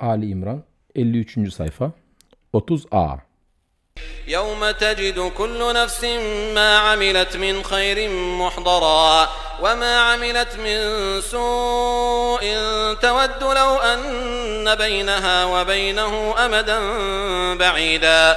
Ali İmran 53. sayfa 30a يوم تجد كل نفس ما عملت من خير محضرا وما عملت من سوء تود لو أن بينها وبينه أمدا بعيدا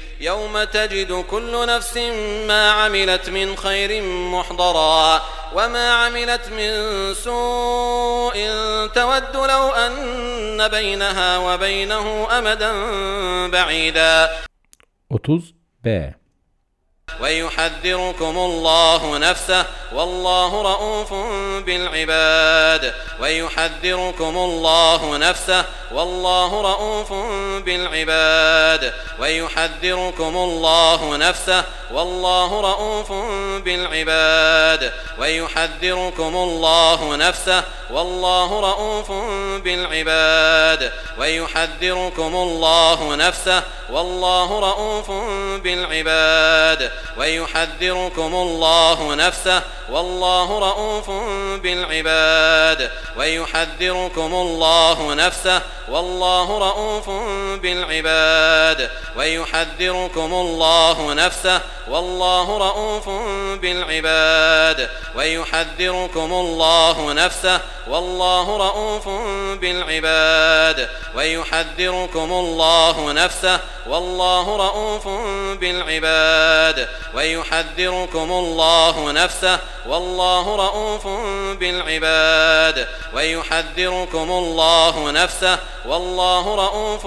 يوم تجد كل نفس ما عملت من خير محضرا وما عملت من سوء تود لو أن بينها وبينه أمدا بعيدا. 30b ويحذركم الله نفسه والله رؤوف بالعباد. ويحذركم الله نفسه والله رؤوف بالعباد. ويحذركم الله نفسه والله رؤوف بالعباد. ويحذركم الله نفسه والله رؤوف بالعباد. ويحذركم الله نفسه والله رؤوف بالعباد. ويحذركم الله نفسه والله رؤوف بالعباد. ويحذركم الله نفسه والله رؤوف بالعباد. ويحذركم الله نفسه والله رؤوف بالعباد. ويحذركم الله نفسه والله رؤوف بالعباد. ويحذركم الله نفسه والله رؤوف بالعباد. ويحذركم الله نفسه والله رؤوف بالعباد. ويحذركم الله نفسه والله رؤوف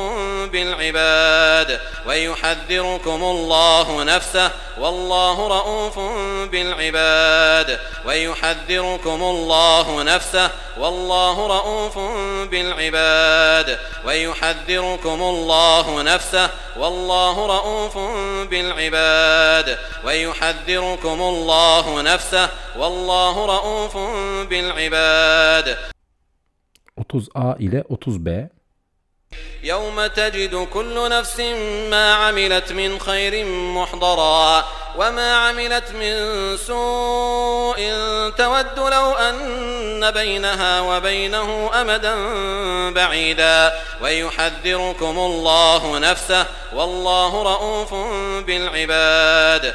بالعباد. ويحذركم الله نفسه والله رؤوف بالعباد. ويحذركم الله نفسه والله رؤوف بالعباد. ويحذركم الله نفسه والله رؤوف بالعباد. ويحذركم الله نفسه والله رؤوف بالعباد. 30A ile 30B يوم تجد كل نفس ما عملت من خير محضرا وما عملت من سوء تود لو أن بينها وبينه أمدا بعيدا ويحذركم الله نفسه والله رؤوف بالعباد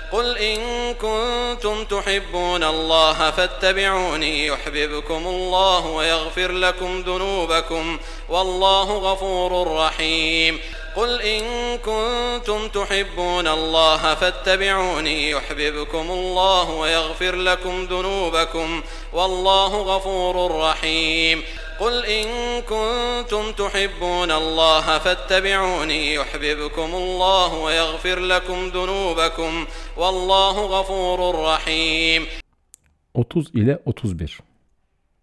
قل إن كنتم تحبون الله فاتبعوني يحببكم الله ويغفر لكم ذنوبكم والله غفور رحيم. قل إن كنتم تحبون الله فاتبعوني يحببكم الله ويغفر لكم ذنوبكم والله غفور رحيم. قل إن كنتم تحبون الله فاتبعوني يحببكم الله ويغفر لكم ذنوبكم والله غفور رحيم. 30 ile 31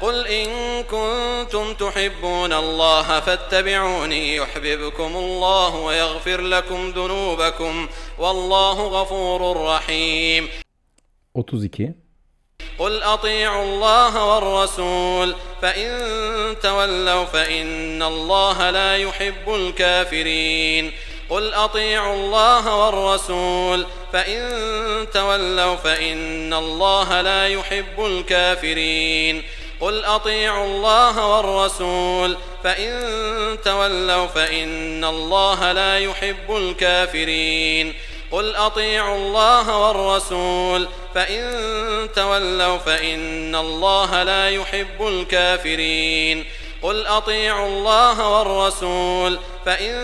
قل إن كنتم تحبون الله فاتبعوني يحببكم الله ويغفر لكم ذنوبكم والله غفور رحيم. 32 قل أطيعوا الله والرسول فإن تولوا فإن الله لا يحب الكافرين. قل أطيعوا الله والرسول فإن تولوا فإن الله لا يحب الكافرين. قل أطيعوا الله والرسول فإن تولوا فإن الله لا يحب الكافرين. قل أطيعوا الله والرسول فإن تولوا فإن الله لا يحب الكافرين. قل أطيعوا الله والرسول فإن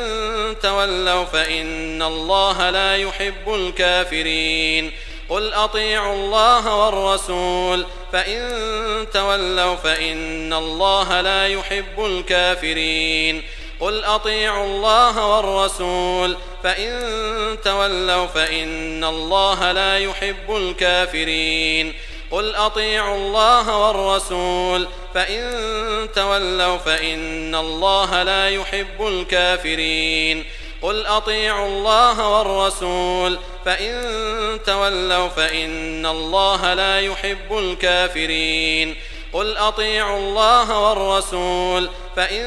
تولوا فإن الله لا يحب الكافرين. قل أطيعوا الله والرسول فإن تولوا فإن الله لا يحب الكافرين. قل أطيعوا الله والرسول فإن تولوا فإن الله لا يحب الكافرين. قل أطيعوا الله والرسول فإن تولوا فإن الله لا يحب الكافرين. قل أطيعوا الله والرسول فإن تولوا فإن الله لا يحب الكافرين قل أطيعوا الله والرسول فإن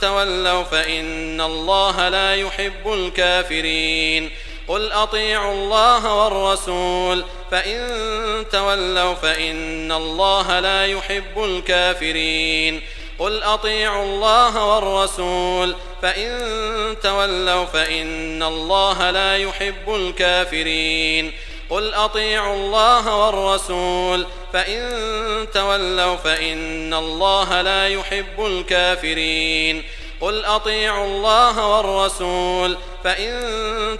تولوا فإن الله لا يحب الكافرين قل أطيعوا الله والرسول فإن تولوا فإن الله لا يحب الكافرين قل أطيعوا الله والرسول فإن تولوا فإن الله لا يحب الكافرين قل أطيعوا الله والرسول فإن تولوا فإن الله لا يحب الكافرين قل أطيعوا الله والرسول فإن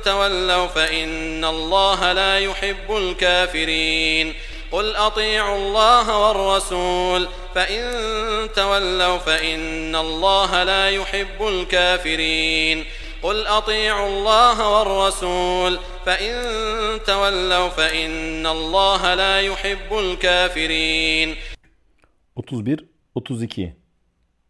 تولوا فإن الله لا يحب الكافرين قل أطيعوا الله والرسول فإن تولوا فإن الله لا يحب الكافرين. قل أطيعوا الله والرسول فإن تولوا فإن الله لا يحب الكافرين. 31 32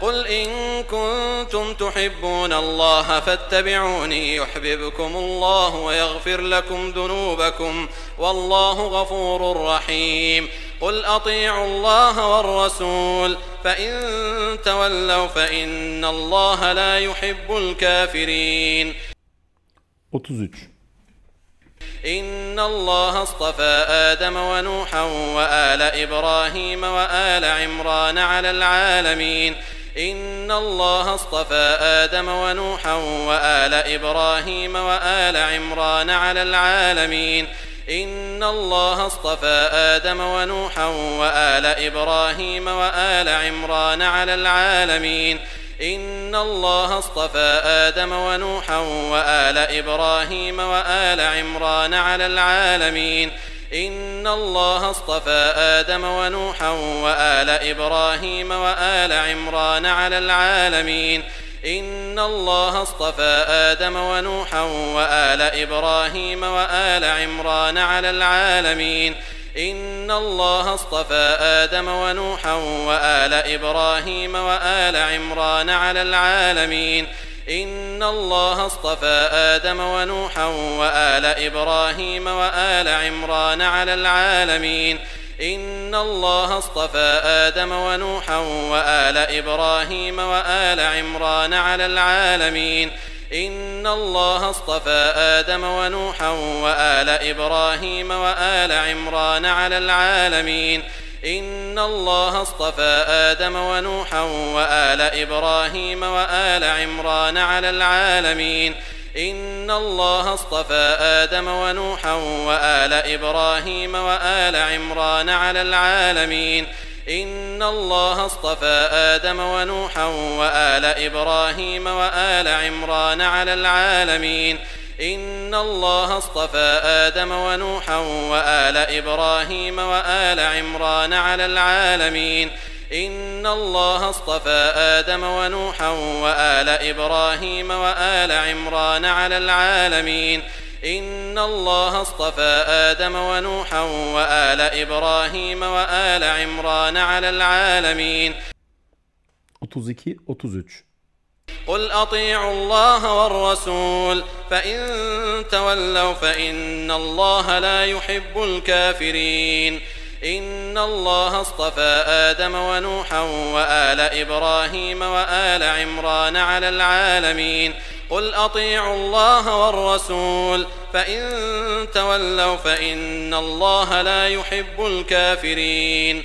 قل إن كنتم تحبون الله فاتبعوني يحببكم الله ويغفر لكم ذنوبكم والله غفور رحيم. قل أطيعوا الله والرسول فإن تولوا فإن الله لا يحب الكافرين. 33 إن الله اصطفى آدم ونوحا وآل إبراهيم وآل عمران على العالمين. إن الله اصطفى آدم ونوحا وآل إبراهيم وآل عمران على العالمين. إن الله اصطفى آدم ونوحا وآل إبراهيم وآل عمران على العالمين. إن الله اصطفى آدم ونوحا وآل إبراهيم وآل عمران على العالمين. إن الله اصطفى آدم ونوحا وآل إبراهيم وآل عمران على العالمين إن الله اصطفى آدم ونوحا وآل إبراهيم وآل عمران على العالمين إن الله اصطفى آدم ونوحا وآل إبراهيم وآل عمران على العالمين إن الله اصطفى آدم ونوحا وآل إبراهيم وآل عمران على العالمين. إن الله اصطفى آدم ونوحا وآل إبراهيم وآل عمران على العالمين. إن الله اصطفى آدم ونوحا وآل إبراهيم وآل عمران على العالمين. إن الله اصطفى آدم ونوحا وآل إبراهيم وآل عمران على العالمين إن الله اصطفى آدم ونوحا وآل إبراهيم وآل عمران على العالمين إن الله اصطفى آدم ونوحا وآل إبراهيم وآل عمران على العالمين إن الله اصطفى آدم ونوحا وآل إبراهيم وآل عمران على العالمين. إن الله اصطفى آدم ونوحا وآل إبراهيم وآل عمران على العالمين. إن الله اصطفى آدم ونوحا وآل إبراهيم وآل عمران على العالمين. 32 33 قل أطيعوا الله والرسول فإن تولوا فإن الله لا يحب الكافرين إن الله اصطفى آدم ونوحا وآل إبراهيم وآل عمران على العالمين قل أطيعوا الله والرسول فإن تولوا فإن الله لا يحب الكافرين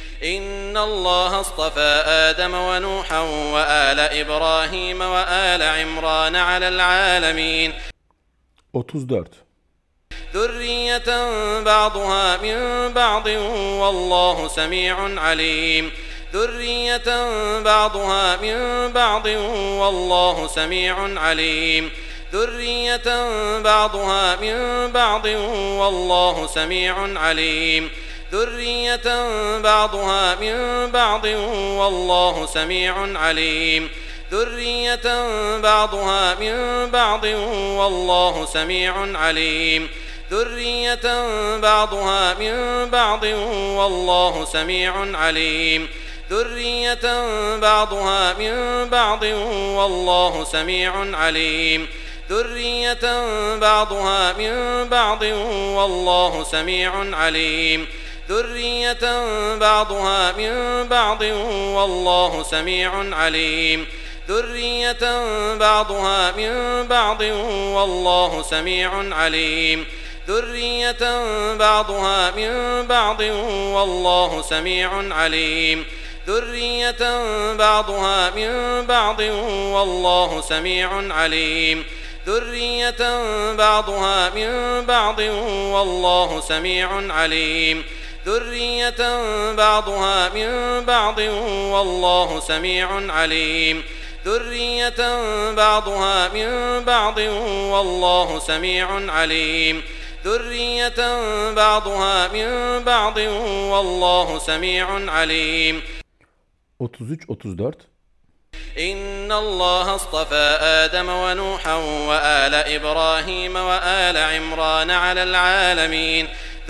إن الله اصطفى آدم ونوحا وآل إبراهيم وآل عمران على العالمين. 34 ذرية بعضها من بعض والله سميع عليم. ذرية بعضها من بعض والله سميع عليم. ذرية بعضها من بعض والله سميع عليم. ذرية بعضها من بعض والله سميع عليم ذرية بعضها من بعض والله سميع عليم ذرية بعضها من بعض والله سميع عليم ذرية بعضها من بعض والله سميع عليم ذرية بعضها من بعض والله سميع عليم ذرية بعضها من بعض والله سميع عليم. ذرية بعضها من بعض والله سميع عليم. ذرية بعضها من بعض والله سميع عليم. ذرية بعضها من بعض والله سميع عليم. ذرية بعضها من بعض والله سميع عليم. ذرية بعضها من بعض والله سميع عليم. ذرية بعضها من بعض والله سميع عليم. ذرية بعضها من بعض والله سميع عليم. 33 34 إن الله اصطفى آدم ونوحا وآل إبراهيم وآل عمران على العالمين.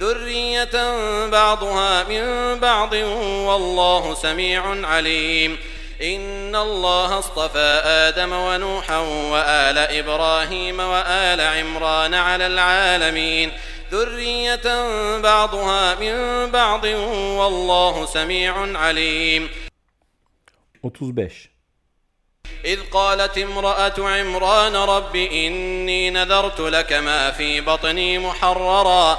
ذرية بعضها من بعض والله سميع عليم إن الله اصطفى آدم ونوحا وآل إبراهيم وآل عمران على العالمين ذرية بعضها من بعض والله سميع عليم 35 إذ قالت امرأة عمران رب إني نذرت لك ما في بطني محررا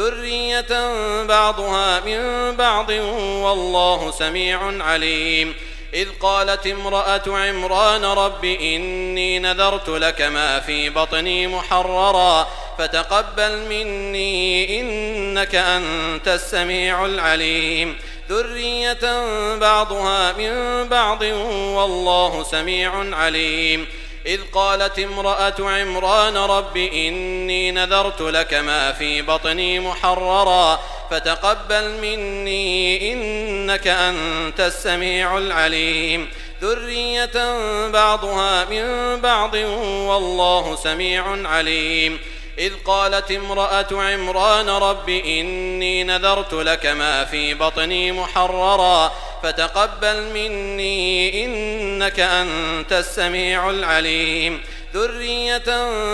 ذرية بعضها من بعض والله سميع عليم إذ قالت امرأة عمران رب إني نذرت لك ما في بطني محررا فتقبل مني إنك أنت السميع العليم ذرية بعضها من بعض والله سميع عليم إذ قالت امرأة عمران رب إني نذرت لك ما في بطني محررا فتقبل مني إنك أنت السميع العليم. ذرية بعضها من بعض والله سميع عليم. إذ قالت امرأة عمران رب إني نذرت لك ما في بطني محررا فتقبل مني إنك أنت السميع العليم. ذرية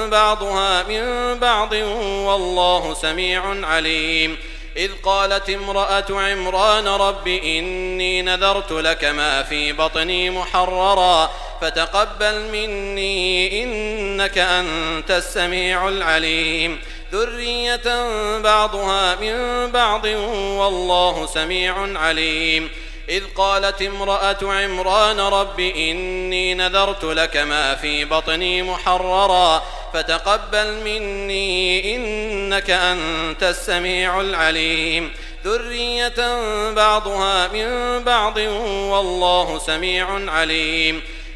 بعضها من بعض والله سميع عليم. إذ قالت امرأة عمران رب إني نذرت لك ما في بطني محررا فتقبل مني إنك أنت السميع العليم. ذرية بعضها من بعض والله سميع عليم. إذ قالت امرأة عمران رب إني نذرت لك ما في بطني محررا فتقبل مني إنك أنت السميع العليم. ذرية بعضها من بعض والله سميع عليم.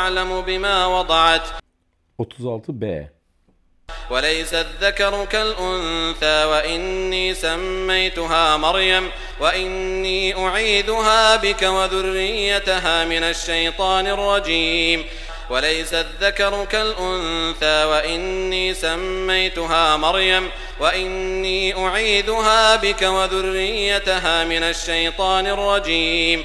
أعلم بما وضعت. 36b وليس الذكر كالأنثى وإني سميتها مريم وإني أعيذها بك وذريتها من الشيطان الرجيم. وليس الذكر كالأنثى وإني سميتها مريم وإني أعيذها بك وذريتها من الشيطان الرجيم.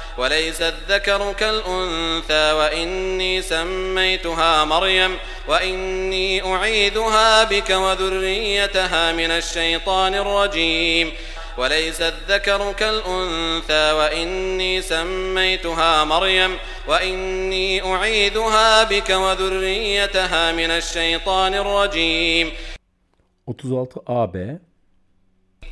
وليس الذكر كالأنثى وإني سميتها مريم وإني أعيذها بك وذريتها من الشيطان الرجيم. وليس الذكر كالأنثى وإني سميتها مريم وإني أعيذها بك وذريتها من الشيطان الرجيم. 36 AB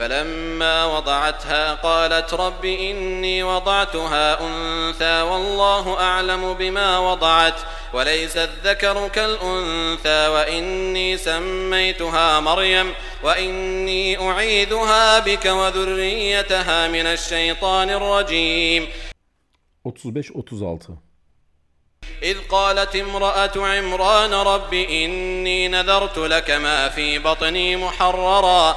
فلما وضعتها قالت رب إني وضعتها أنثى والله أعلم بما وضعت وليس الذكر كالأنثى وإني سميتها مريم وإني أعيذها بك وذريتها من الشيطان الرجيم. 35-36 إذ قالت امرأة عمران رب إني نذرت لك ما في بطني محررا.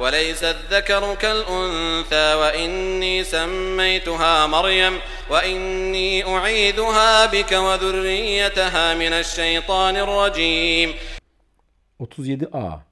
وليس الذكر كالأنثى وإني سميتها مريم وإني أعيذها بك وذريتها من الشيطان الرجيم. 37a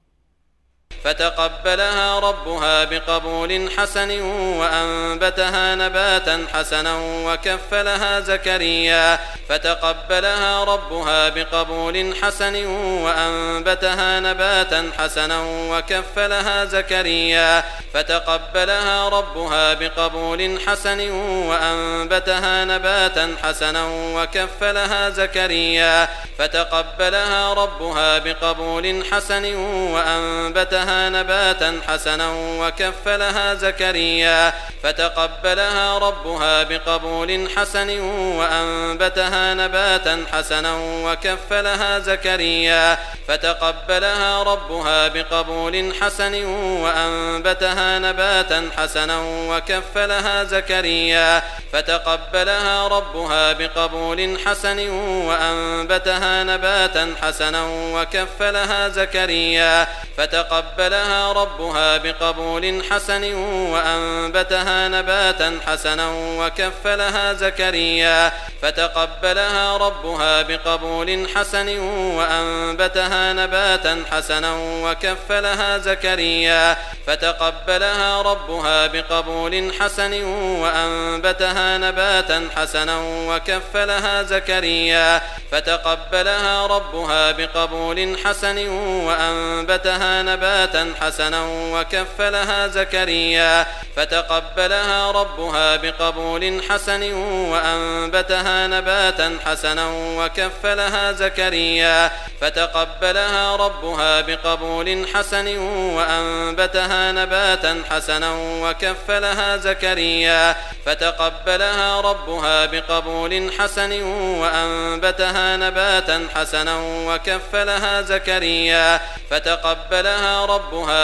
فتقبلها ربها بقبول حسن وأنبتها نباتا حسنا وكفلها زكريا. فتقبلها ربها بقبول حسن وأنبتها نباتا حسنا وكفلها زكريا. فتقبلها ربها بقبول حسن وأنبتها نباتا حسنا وكفلها زكريا. فتقبلها ربها بقبول حسن وأنبتها نباتا حسنا وكفلها زكريا فتقبلها ربها بقبول حسن وأنبتها نباتا حسنا وكفلها زكريا فتقبلها ربها بقبول حسن وأنبتها نباتا حسنا وكفلها زكريا فتقبلها ربها بقبول حسن وأنبتها نباتا حسنا وكفلها زكريا فتقبلها ربها بقبول حسن وأنبتها نباتا حسنا وكفلها زكريا. فتقبلها ربها بقبول حسن وأنبتها نباتا حسنا وكفلها زكريا. فتقبلها ربها بقبول حسن وأنبتها نباتا حسنا وكفلها زكريا. فتقبلها ربها بقبول حسن وأنبتها نباتا حسنا وكفلها زكريا فتقبلها ربها بقبول حسن وأنبتها نباتا حسنا وكفلها زكريا فتقبلها ربها بقبول حسن وأنبتها نباتا حسنا وكفلها زكريا فتقبلها ربها بقبول حسن وأنبتها نباتا حسنا وكفلها زكريا فتقبلها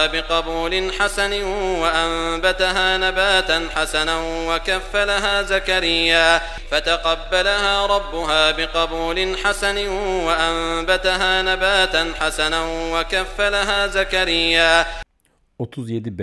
بقبول حسن وأنبتها نباتا حسنا وكفلها زكريا فتقبلها ربها بقبول حسن وأنبتها نباتا حسنا وكفلها زكريا. 37b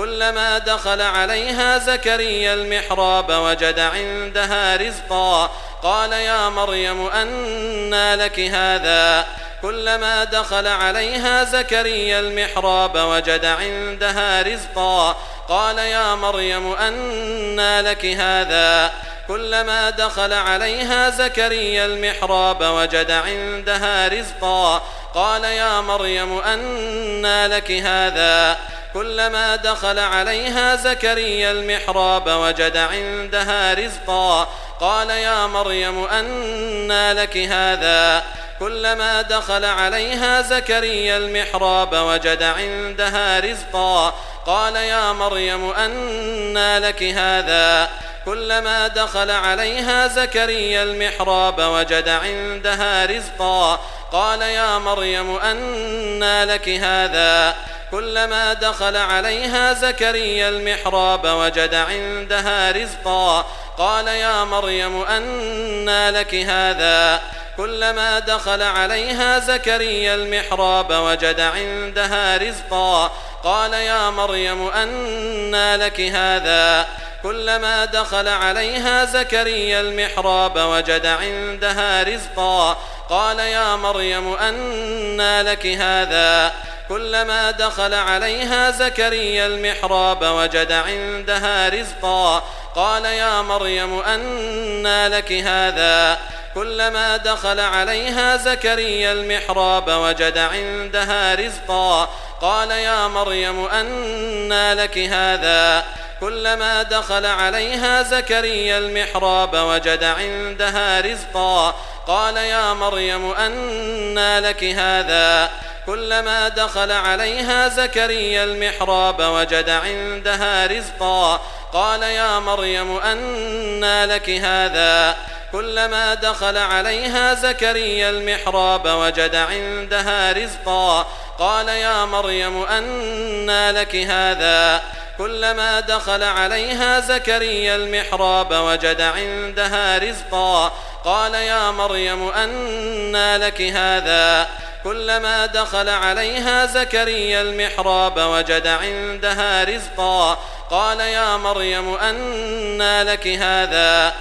كلما دخل عليها زكريا المحراب وجد عندها رزقا. قال يا مريم أنى لك هذا. كلما دخل عليها زكريا المحراب وجد عندها رزقا. قال يا مريم أنى لك هذا. كلما دخل عليها زكريا المحراب وجد عندها رزقا. قال يا مريم أنى لك هذا. كلما دخل عليها زكريا المحراب وجد عندها رزقا. قال يا مريم أنى لك هذا. كلما دخل عليها زكريا المحراب وجد عندها رزقا. قال يا مريم أنى لك هذا. كلما دخل عليها زكريا المحراب وجد عندها رزقا. قال يا مريم أنى لك هذا. كلما دخل عليها زكريا المحراب وجد عندها رزقا. قال يا مريم أنى لك هذا. كلما دخل عليها زكريا المحراب وجد عندها رزقا. قال يا مريم أنى لك هذا. كلما دخل عليها زكريا المحراب وجد عندها رزقا. قال يا مريم أنى لك هذا. كلما دخل عليها زكريا المحراب وجد عندها رزقا. قال يا مريم أنى لك هذا. كلما دخل عليها زكريا المحراب وجد عندها رزقا. قال يا مريم أنى لك هذا. كلما دخل عليها زكريا المحراب وجد عندها رزقا. قال يا مريم أنى لك هذا. كلما دخل عليها زكريا المحراب وجد عندها رزقا. قال يا مريم أنى لك هذا. كلما دخل عليها زكريا المحراب وجد عندها رزقا. قال يا مريم أنى لك هذا. كلما دخل عليها زكريا المحراب وجد عندها رزقا. قال يا مريم أنى لك هذا. كلما دخل عليها زكريا المحراب وجد عندها رزقا. قال يا مريم أنى لك هذا.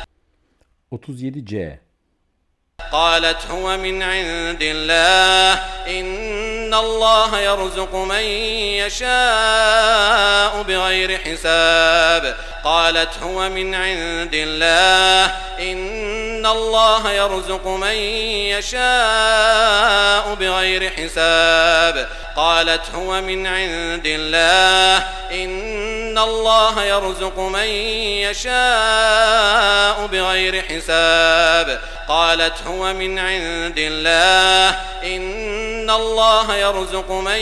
37C قالت هو من عند الله إن الله يرزق من يشاء بغير حساب. قالت هو من عند الله إن الله يرزق من يشاء بغير حساب. قالت هو من عند الله إن الله يرزق من يشاء بغير حساب. قالت هو من عند الله. إن الله يرزق من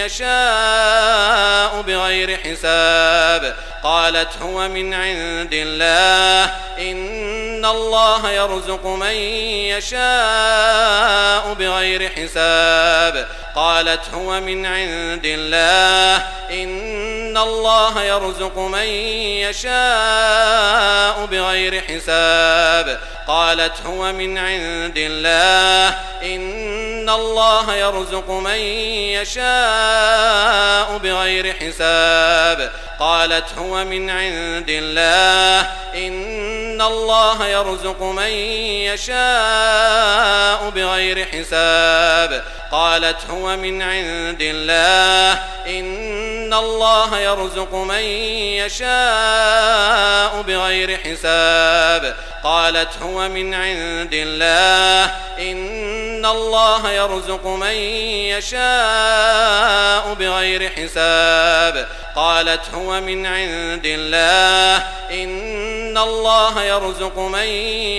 يشاء بغير حساب. قالت هو من عند الله. إن الله يرزق من يشاء بغير حساب. قالت هو من عند الله. إن الله يرزق من يشاء بغير حساب. قالت هو من عند الله. إن الله يرزق من يشاء بغير حساب. قالت هو من عند الله. إن الله يرزق من يشاء بغير حساب. قالت هو من عند الله. إن الله يرزق من يشاء بغير حساب. قالت هو من عند الله. إن الله يرزق من يشاء بغير حساب. قالت هو من عند الله. إن الله يرزق من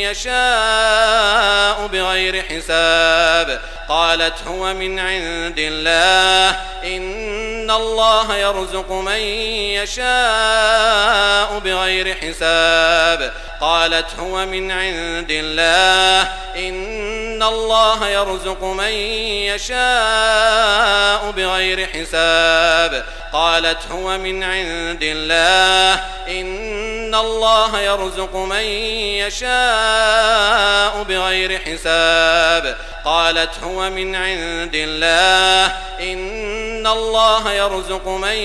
يشاء بغير حساب. قالت هو من عند الله. إن الله يرزق من يشاء بغير حساب. قالت هو من عند الله. إن الله يرزق من يشاء بغير حساب قالت هو من عند الله إن الله يرزق من يشاء بغير حساب قالت هو من عند الله إن الله يرزق من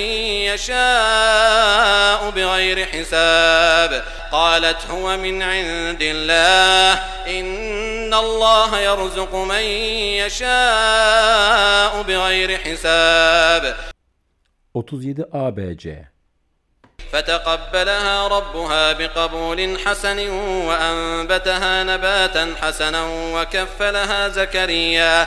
يشاء بغير حساب قالت هو من عند الله إن الله يرزق من يشاء بغير حساب. 37 ABC فتقبلها ربها بقبول حسن وأنبتها نباتا حسنا وكفلها زكريا.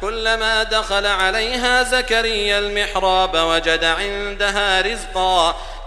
كلما دخل عليها زكريا المحراب وجد عندها رزقا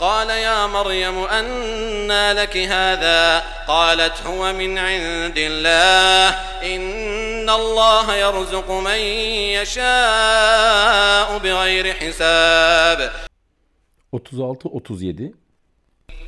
قال يا مريم أنى لك هذا؟ قالت هو من عند الله. إن الله يرزق من يشاء بغير حساب. 36-37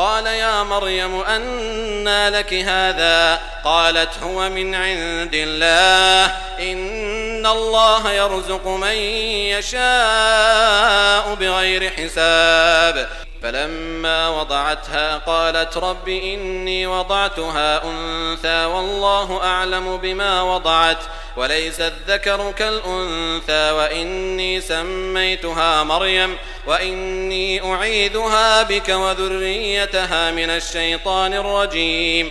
قال يا مريم أنى لك هذا؟ قالت هو من عند الله. إن الله يرزق من يشاء بغير حساب. فلما وضعتها قالت رب إني وضعتها أنثى والله أعلم بما وضعت. وليس الذكر كالأنثى وإني سميتها مريم وإني أعيذها بك وذريتها من الشيطان الرجيم.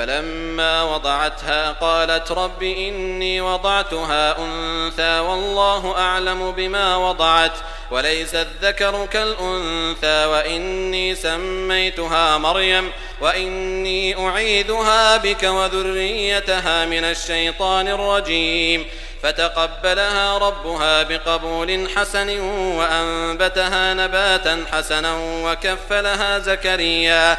فلما وضعتها قالت رب إني وضعتها أنثى والله أعلم بما وضعت وليس الذكر كالأنثى وإني سميتها مريم وإني أعيذها بك وذريتها من الشيطان الرجيم فتقبلها ربها بقبول حسن وأنبتها نباتا حسنا وكفلها زكريا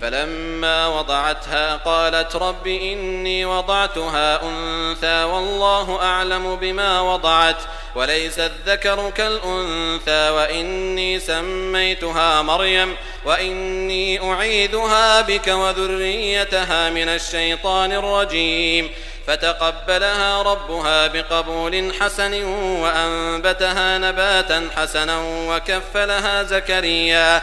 فلما وضعتها قالت رب إني وضعتها أنثى والله أعلم بما وضعت وليس الذكر كالأنثى وإني سميتها مريم وإني أعيذها بك وذريتها من الشيطان الرجيم فتقبلها ربها بقبول حسن وأنبتها نباتا حسنا وكفلها زكريا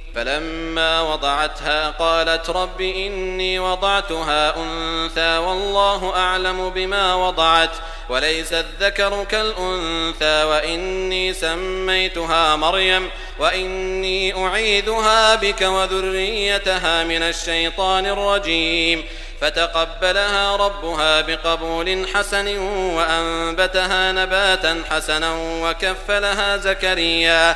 فلما وضعتها قالت رب إني وضعتها أنثى والله أعلم بما وضعت وليس الذكر كالأنثى وإني سميتها مريم وإني أعيذها بك وذريتها من الشيطان الرجيم فتقبلها ربها بقبول حسن وأنبتها نباتا حسنا وكفلها زكريا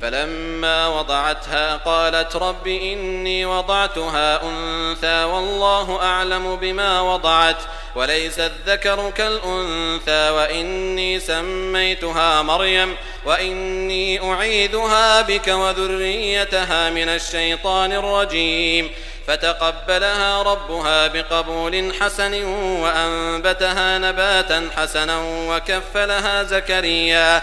فلما وضعتها قالت رب إني وضعتها أنثى والله أعلم بما وضعت وليس الذكر كالأنثى وإني سميتها مريم وإني أعيذها بك وذريتها من الشيطان الرجيم فتقبلها ربها بقبول حسن وأنبتها نباتا حسنا وكفلها زكريا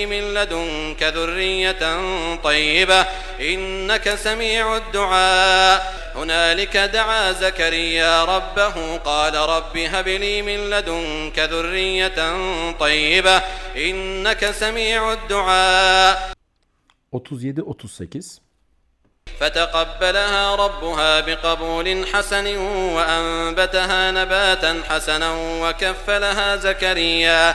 لي من لدنك ذرية طيبة إنك سميع الدعاء. هنالك دعا زكريا ربه قال رب هب لي من لدنك ذرية طيبة إنك سميع الدعاء. 37-38 فتقبلها ربها بقبول حسن وأنبتها نباتا حسنا وكفلها زكريا.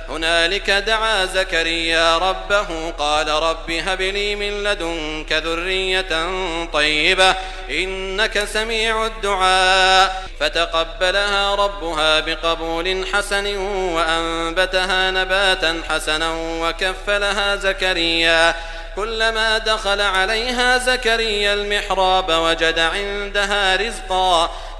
هنالك دعا زكريا ربه قال رب هب لي من لدنك ذرية طيبة إنك سميع الدعاء. فتقبلها ربها بقبول حسن وأنبتها نباتا حسنا وكفلها زكريا. كلما دخل عليها زكريا المحراب وجد عندها رزقا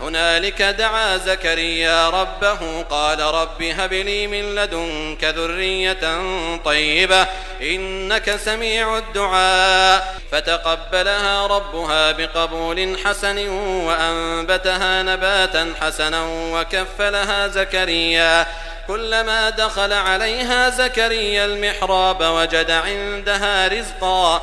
هنالك دعا زكريا ربه قال رب هب لي من لدنك ذرية طيبة إنك سميع الدعاء. فتقبلها ربها بقبول حسن وأنبتها نباتا حسنا وكفلها زكريا. كلما دخل عليها زكريا المحراب وجد عندها رزقا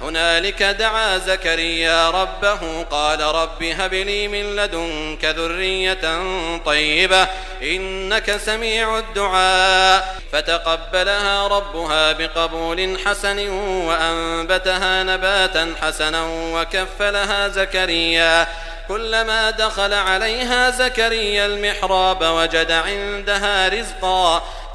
هنالك دعا زكريا ربه قال رب هب لي من لدنك ذرية طيبة إنك سميع الدعاء. فتقبلها ربها بقبول حسن وأنبتها نباتا حسنا وكفلها زكريا. كلما دخل عليها زكريا المحراب وجد عندها رزقا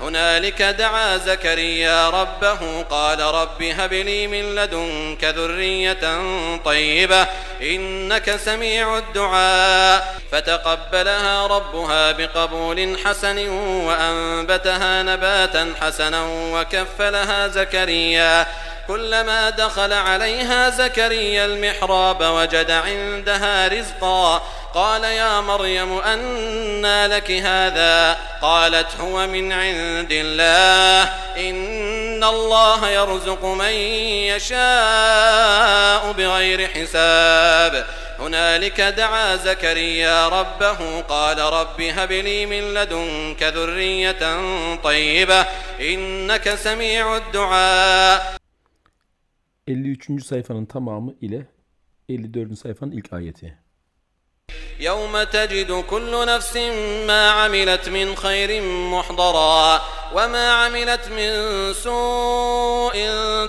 هنالك دعا زكريا ربه قال رب هب لي من لدنك ذرية طيبة إنك سميع الدعاء. فتقبلها ربها بقبول حسن وأنبتها نباتا حسنا وكفلها زكريا. كلما دخل عليها زكريا المحراب وجد عندها رزقا. قال يا مريم أنى لك هذا؟ قالت هو من عند الله. إن الله يرزق من يشاء بغير حساب. هنالك دعا زكريا ربه قال رب هب لي من لدنك ذرية طيبة إنك سميع الدعاء. 53. sayfanın tamamı ile 54. sayfanın ilk ayeti. يوم تجد كل نفس ما عملت من خير محضرا وما عملت من سوء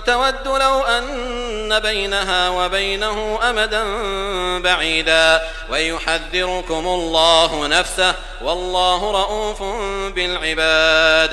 تود لو أن بينها وبينه أمدا بعيدا ويحذركم الله نفسه والله رؤوف بالعباد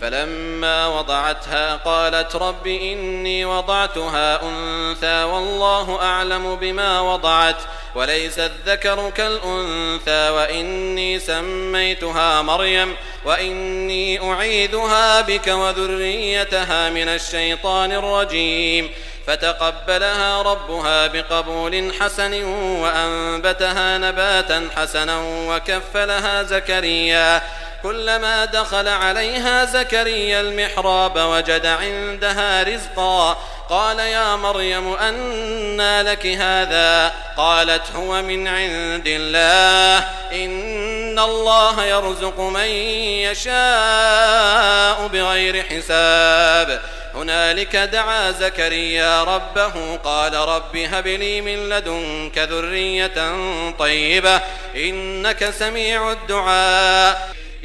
فلما وضعتها قالت رب إني وضعتها أنثى والله أعلم بما وضعت وليس الذكر كالأنثى وإني سميتها مريم وإني أعيذها بك وذريتها من الشيطان الرجيم فتقبلها ربها بقبول حسن وأنبتها نباتا حسنا وكفلها زكريا كلما دخل عليها زكريا المحراب وجد عندها رزقا. قال يا مريم أنى لك هذا؟ قالت هو من عند الله. إن الله يرزق من يشاء بغير حساب. هنالك دعا زكريا ربه قال رب هب لي من لدنك ذرية طيبة إنك سميع الدعاء.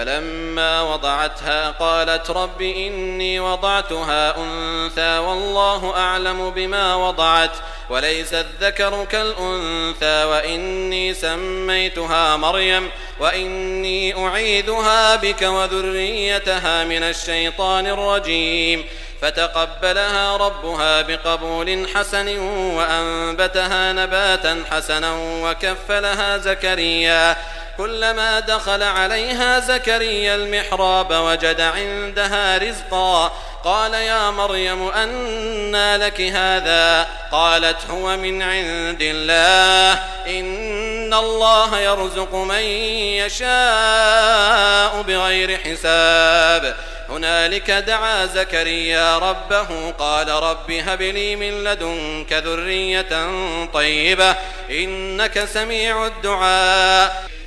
فلما وضعتها قالت رب إني وضعتها أنثى والله أعلم بما وضعت وليس الذكر كالأنثى وإني سميتها مريم وإني أعيذها بك وذريتها من الشيطان الرجيم فتقبلها ربها بقبول حسن وأنبتها نباتا حسنا وكفلها زكريا كلما دخل عليها زكريا المحراب وجد عندها رزقا. قال يا مريم أنى لك هذا؟ قالت هو من عند الله. إن الله يرزق من يشاء بغير حساب. هنالك دعا زكريا ربه قال رب هب لي من لدنك ذرية طيبة إنك سميع الدعاء.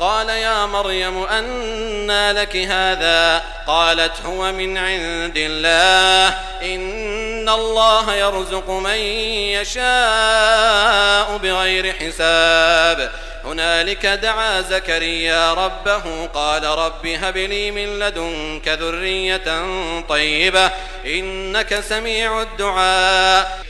قال يا مريم أنى لك هذا؟ قالت هو من عند الله. إن الله يرزق من يشاء بغير حساب. هنالك دعا زكريا ربه قال رب هب لي من لدنك ذرية طيبة إنك سميع الدعاء.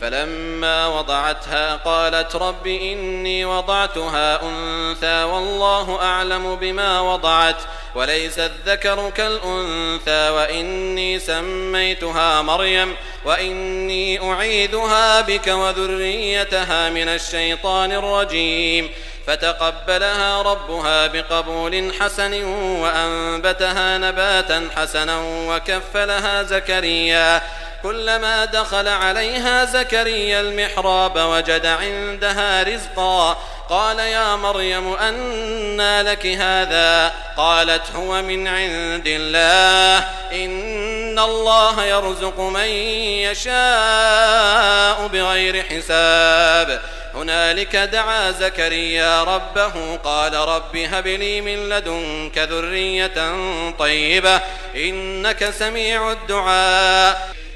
فلما وضعتها قالت رب إني وضعتها أنثى والله أعلم بما وضعت وليس الذكر كالأنثى وإني سميتها مريم وإني أعيذها بك وذريتها من الشيطان الرجيم فتقبلها ربها بقبول حسن وأنبتها نباتا حسنا وكفلها زكريا كلما دخل عليها زكريا المحراب وجد عندها رزقا. قال يا مريم أنى لك هذا؟ قالت هو من عند الله. إن الله يرزق من يشاء بغير حساب. هنالك دعا زكريا ربه قال رب هب لي من لدنك ذرية طيبة إنك سميع الدعاء.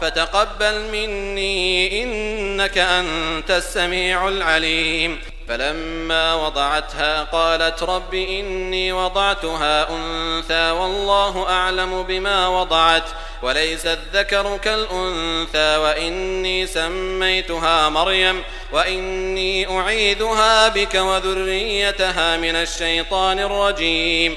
فتقبل مني إنك أنت السميع العليم. فلما وضعتها قالت رب إني وضعتها أنثى والله أعلم بما وضعت وليس الذكر كالأنثى وإني سميتها مريم وإني أعيذها بك وذريتها من الشيطان الرجيم.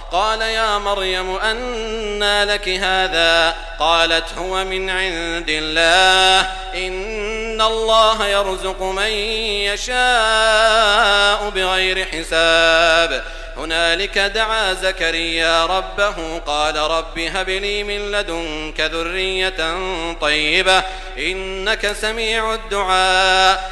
قال يا مريم أنى لك هذا؟ قالت هو من عند الله. إن الله يرزق من يشاء بغير حساب. هنالك دعا زكريا ربه قال رب هب لي من لدنك ذرية طيبة إنك سميع الدعاء.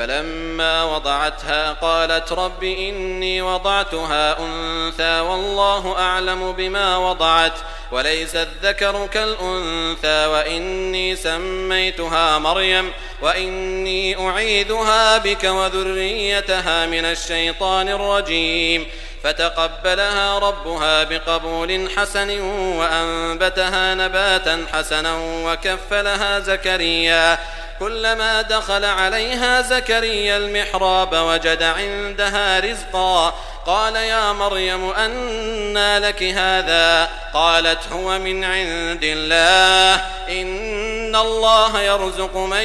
فلما وضعتها قالت رب إني وضعتها أنثى والله أعلم بما وضعت وليس الذكر كالأنثى وإني سميتها مريم وإني أعيذها بك وذريتها من الشيطان الرجيم فتقبلها ربها بقبول حسن وأنبتها نباتا حسنا وكفلها زكريا كلما دخل عليها زكريا المحراب وجد عندها رزقا. قال يا مريم أنى لك هذا؟ قالت هو من عند الله. إن الله يرزق من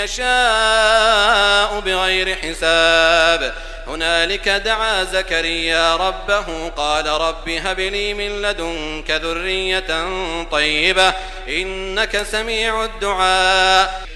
يشاء بغير حساب. هنالك دعا زكريا ربه قال رب هب لي من لدنك ذرية طيبة إنك سميع الدعاء.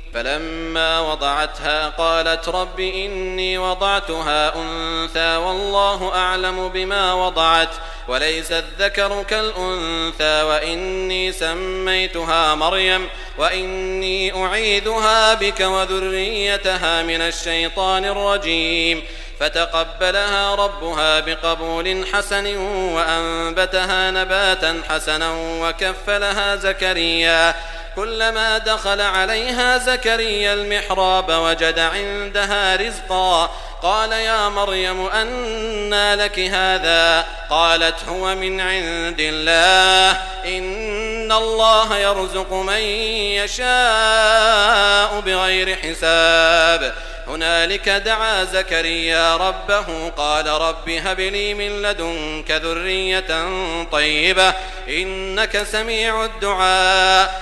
فلما وضعتها قالت رب إني وضعتها أنثى والله أعلم بما وضعت وليس الذكر كالأنثى وإني سميتها مريم وإني أعيذها بك وذريتها من الشيطان الرجيم فتقبلها ربها بقبول حسن وأنبتها نباتا حسنا وكفلها زكريا كلما دخل عليها زكريا المحراب وجد عندها رزقا. قال يا مريم أنى لك هذا؟ قالت هو من عند الله. إن الله يرزق من يشاء بغير حساب. هنالك دعا زكريا ربه قال رب هب لي من لدنك ذرية طيبة إنك سميع الدعاء.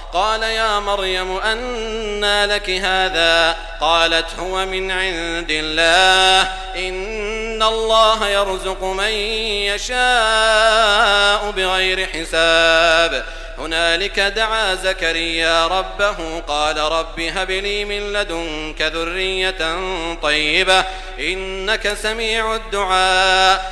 قال يا مريم أنى لك هذا؟ قالت هو من عند الله. إن الله يرزق من يشاء بغير حساب. هنالك دعا زكريا ربه قال رب هب لي من لدنك ذرية طيبة إنك سميع الدعاء.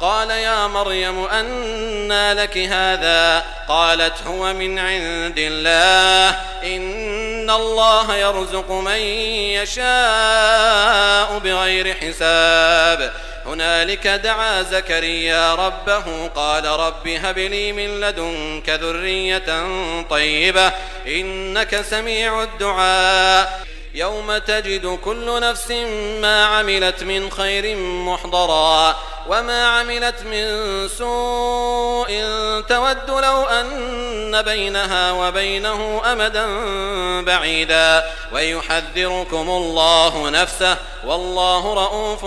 قال يا مريم أنى لك هذا؟ قالت هو من عند الله. إن الله يرزق من يشاء بغير حساب. هنالك دعا زكريا ربه قال رب هب لي من لدنك ذرية طيبة إنك سميع الدعاء. يوم تجد كل نفس ما عملت من خير محضرا وما عملت من سوء تود لو أن بينها وبينه أمدا بعيدا ويحذركم الله نفسه والله رؤوف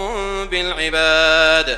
بالعباد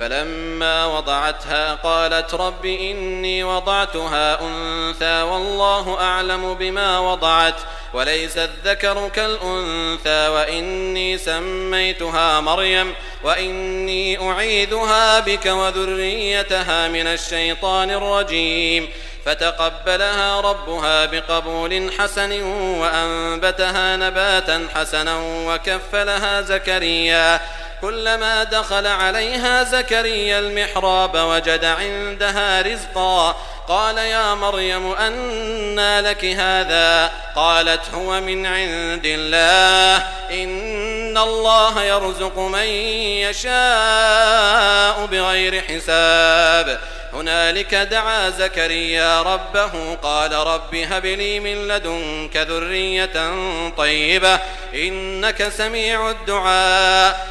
فلما وضعتها قالت رب إني وضعتها أنثى والله أعلم بما وضعت وليس الذكر كالأنثى وإني سميتها مريم وإني أعيذها بك وذريتها من الشيطان الرجيم فتقبلها ربها بقبول حسن وأنبتها نباتا حسنا وكفلها زكريا كلما دخل عليها زكريا المحراب وجد عندها رزقا. قال يا مريم أنى لك هذا؟ قالت هو من عند الله. إن الله يرزق من يشاء بغير حساب. هنالك دعا زكريا ربه قال رب هب لي من لدنك ذرية طيبة إنك سميع الدعاء.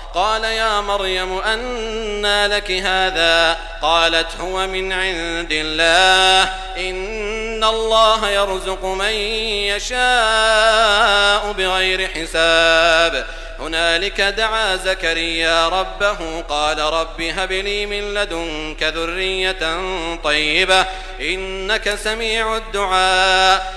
قال يا مريم أنى لك هذا؟ قالت هو من عند الله. إن الله يرزق من يشاء بغير حساب. هنالك دعا زكريا ربه قال رب هب لي من لدنك ذرية طيبة إنك سميع الدعاء.